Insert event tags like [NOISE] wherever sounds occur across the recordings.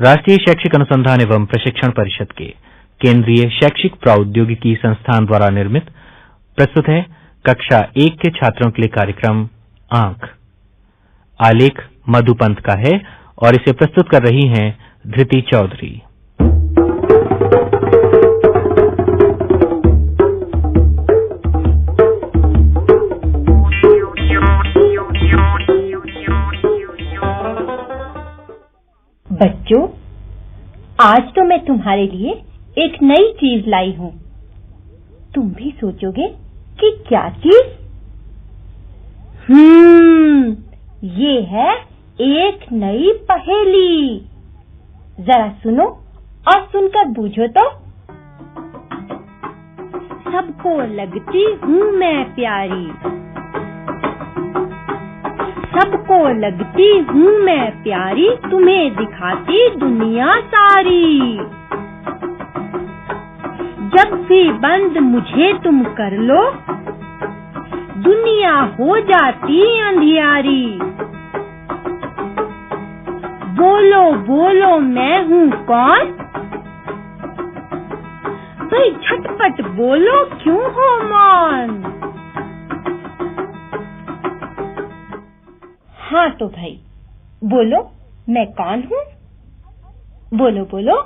राष्ट्रीय शैक्षिक अनुसंधान एवं प्रशिक्षण परिषद के केंद्रीय शैक्षिक प्रौद्योगिकी संस्थान द्वारा निर्मित, प्रस्तुत है कक्षा एक के छात्रों के लिए कार्यक्रम आँख। आलेख मधुपंत का है और इसे प्रस्तुत कर रही हैं धृति चौधरी। बच्चों, आज तो मैं तुम्हारे लिए एक नई चीज़ लाई हूँ। तुम भी सोचोगे कि क्या चीज़? हम्म ये है एक नई पहेली। जरा सुनो और सुनकर बूझो तो। सबको लगती हूँ मैं प्यारी। सबको लगती हूँ मैं प्यारी, तुम्हें दिखाती दुनिया सारी। जब भी बंद मुझे तुम कर लो, दुनिया हो जाती अंधियारी। बोलो बोलो, मैं हूँ कौन? भाई झटपट बोलो, क्यों हो मौन? हाँ तो भाई। बोलो, मैं कौन हूँ? बोलो बोलो।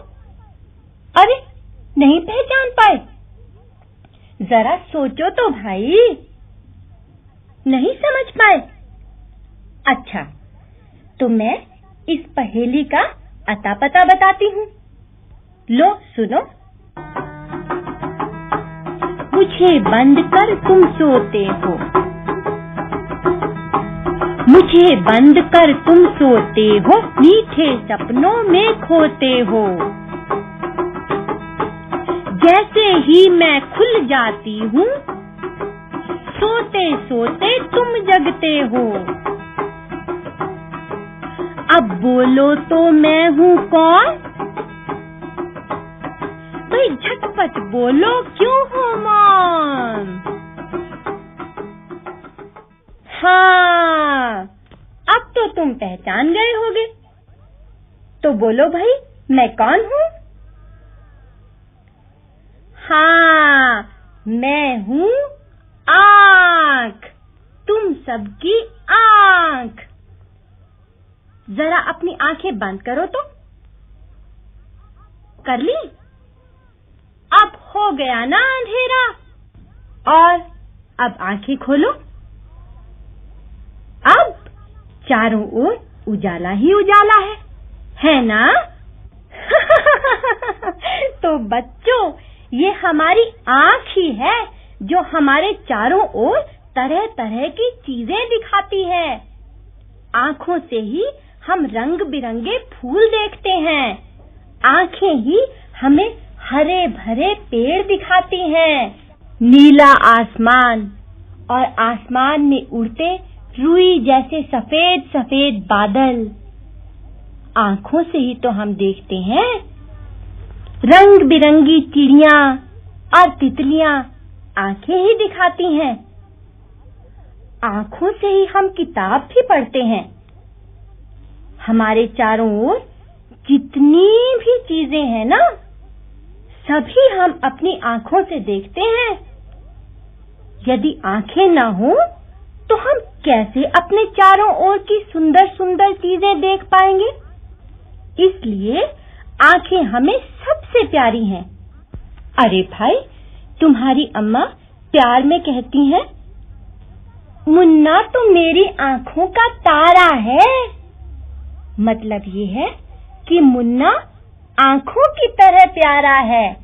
अरे, नहीं पहचान पाए। जरा सोचो तो भाई। नहीं समझ पाए। अच्छा तो मैं इस पहेली का अता पता बताती हूँ। लो, सुनो। मुझे बंद कर तुम सोते हो। मुझे बंद कर तुम सोते हो, मीठे सपनों में खोते हो। जैसे ही मैं खुल जाती हूँ सोते सोते तुम जगते हो। अब बोलो तो मैं हूँ कौन? भाई झटपट बोलो, क्यों हो मान? हाँ अब तो तुम पहचान गए होगे। तो बोलो भाई, मैं कौन हूँ? हाँ मैं हूँ आँख। तुम सबकी आँख। जरा अपनी आँखें बंद करो तो। कर ली? अब हो गया ना अंधेरा। और अब आँखें खोलो अब चारों ओर उजाला ही उजाला है। है ना? [LAUGHS] तो बच्चों, ये हमारी आँख ही है जो हमारे चारों ओर तरह तरह की चीज़ें दिखाती है। आँखों से ही हम रंग बिरंगे फूल देखते हैं। आँखें ही हमें हरे भरे पेड़ दिखाती हैं। नीला आसमान और आसमान में उड़ते रुई जैसे सफ़ेद सफ़ेद बादल। आँखों से ही तो हम देखते हैं। रंग बिरंगी चिड़िया और तितलियाँ आँखें ही दिखाती हैं। आँखों से ही हम किताब भी पढ़ते हैं। हमारे चारों ओर जितनी भी चीज़ें हैं ना, सभी हम अपनी आँखों से देखते हैं। यदि आँखें ना हो तो हम कैसे अपने चारों ओर की सुंदर सुंदर चीज़ें देख पाएँगे? इसलिए आँखें हमें सबसे प्यारी हैं। अरे भाई, तुम्हारी अम्मा प्यार में कहती हैं, मुन्ना तो मेरी आँखों का तारा है। मतलब ये है कि मुन्ना आँखों की तरह प्यारा है।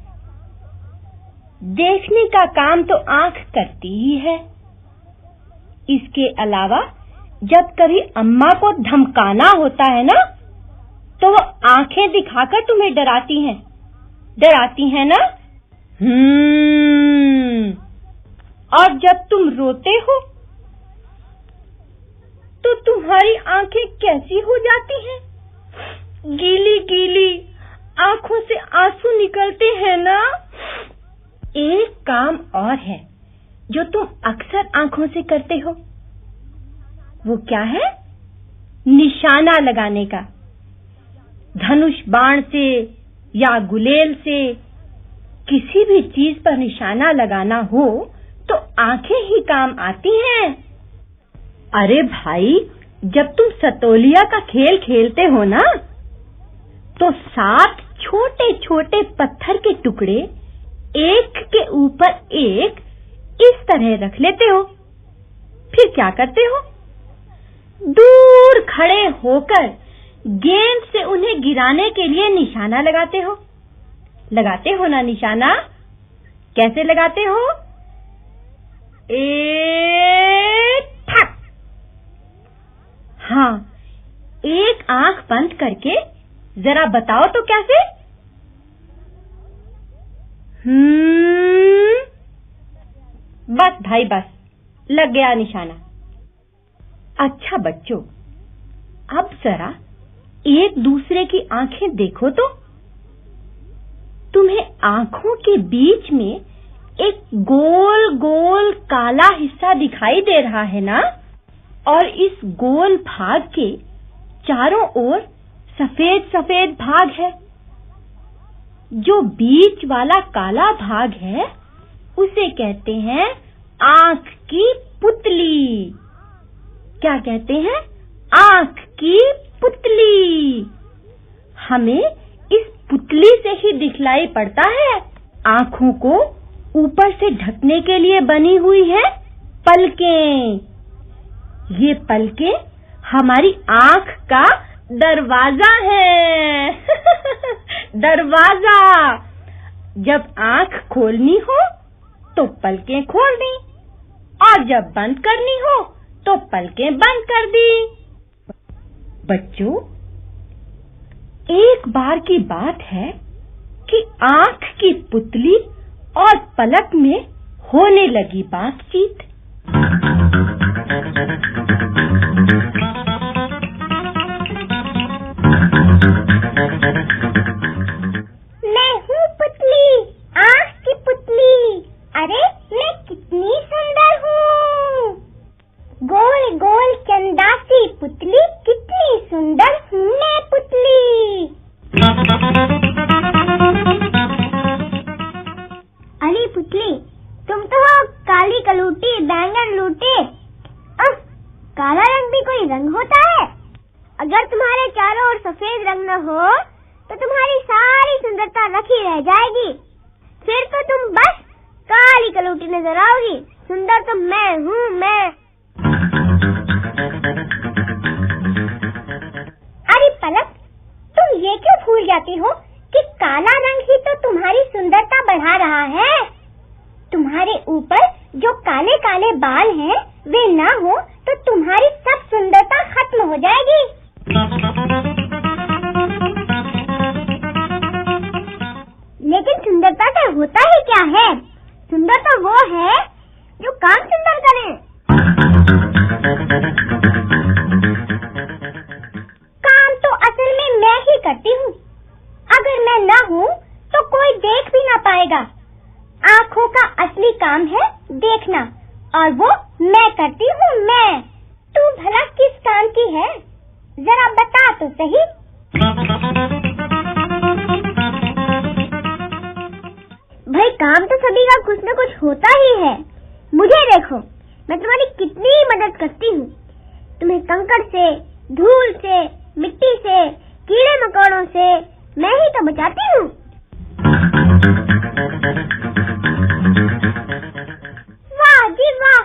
देखने का काम तो आँख करती ही है। इसके अलावा, जब कभी अम्मा को धमकाना होता है ना तो वो आँखें दिखाकर तुम्हें डराती हैं। डराती हैं ना? हम्म। और जब तुम रोते हो तो तुम्हारी आँखें कैसी हो जाती हैं? गीली गीली आँखों से आँसू निकलते हैं ना? एक काम और है। जो तुम अक्सर आँखों से करते हो, वो क्या है? निशाना लगाने का। धनुष बाण से या गुलेल से किसी भी चीज़ पर निशाना लगाना हो तो आँखें ही काम आती हैं। अरे भाई, जब तुम सतोलिया का खेल खेलते हो ना तो सात छोटे छोटे पत्थर के टुकड़े एक के ऊपर एक इस तरह रख लेते हो। फिर क्या करते हो? दूर खड़े होकर गेंद से उन्हें गिराने के लिए निशाना लगाते हो। लगाते हो ना निशाना? कैसे लगाते हो? एक ठक। हाँ एक आँख बंद करके जरा बताओ तो कैसे? हम्म। बस, भाई बस। लग गया निशाना। अच्छा बच्चों, अब जरा एक दूसरे की आँखें देखो तो। तुम्हें आँखों के बीच में एक गोल गोल काला हिस्सा दिखाई दे रहा है ना? और इस गोल भाग के चारों ओर सफ़ेद सफ़ेद भाग है। जो बीच वाला काला भाग है, उसे कहते हैं आँख की पुतली। क्या कहते हैं? आँख की पुतली। हमें इस पुतली से ही दिखलाई पड़ता है। आँखों को ऊपर से ढकने के लिए बनी हुई है पलकें। ये पलकें हमारी आँख का दरवाज़ा है। [LAUGHS] दरवाज़ा। जब आँख खोलनी हो तो पलकें खोल दी और जब बंद करनी हो तो पलकें बंद कर दी। बच्चों, एक बार की बात है कि आँख की पुतली और पलक में होने लगी बातचीत। क्या है? सुंदर तो वो है जो काम सुंदर करे। काम तो असल में मैं ही करती हूँ। अगर मैं ना हूँ तो कोई देख भी ना पाएगा। आँखों का असली काम है देखना, और वो मैं करती कुछ न कुछ होता ही है। मुझे देखो, मैं तुम्हारी कितनी मदद करती हूँ। तुम्हें कंकड़ से, धूल से, मिट्टी से, कीड़े मकोड़ों से मैं ही तो बचाती हूँ। वाह जी वाह,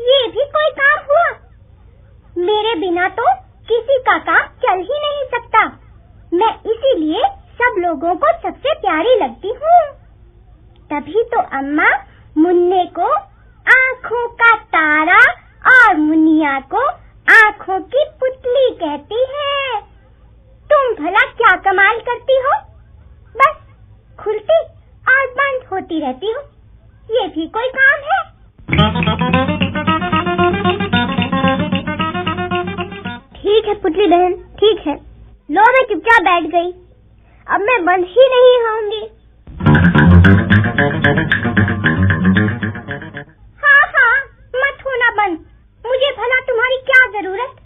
ये भी कोई काम हुआ? मेरे बिना तो किसी का काम चल ही नहीं सकता। मैं इसीलिए सब लोगों को सबसे प्यारी लगती हूँ। तभी तो अम्मा मुन्ने को आँखों का तारा और मुनिया को आँखों की पुतली कहती है। तुम भला क्या कमाल करती हो? बस खुलती और बंद होती रहती हो। ये भी कोई काम है? ठीक है पुतली बहन, ठीक है। लो, मैं चुपचाप बैठ गई। अब मैं बंद ही नहीं होंगी हाँ हाँ मत होना बंद। मुझे भला तुम्हारी क्या ज़रूरत?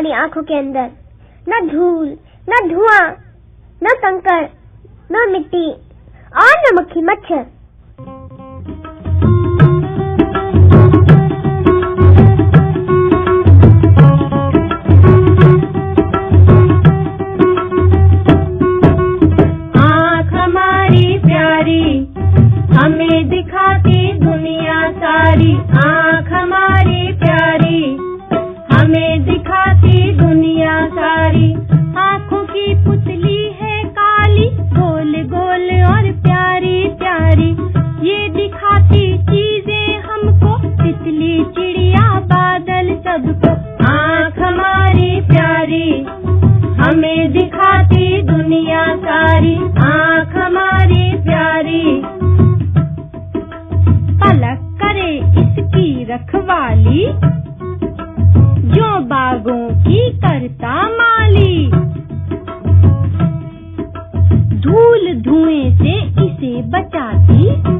हमारी आँखों के अंदर। न धूल, न धुआँ, न कंकड़ न मिट्टी, और न मक्खी, मच्छर। माली धूल धुएँ से इसे बचाती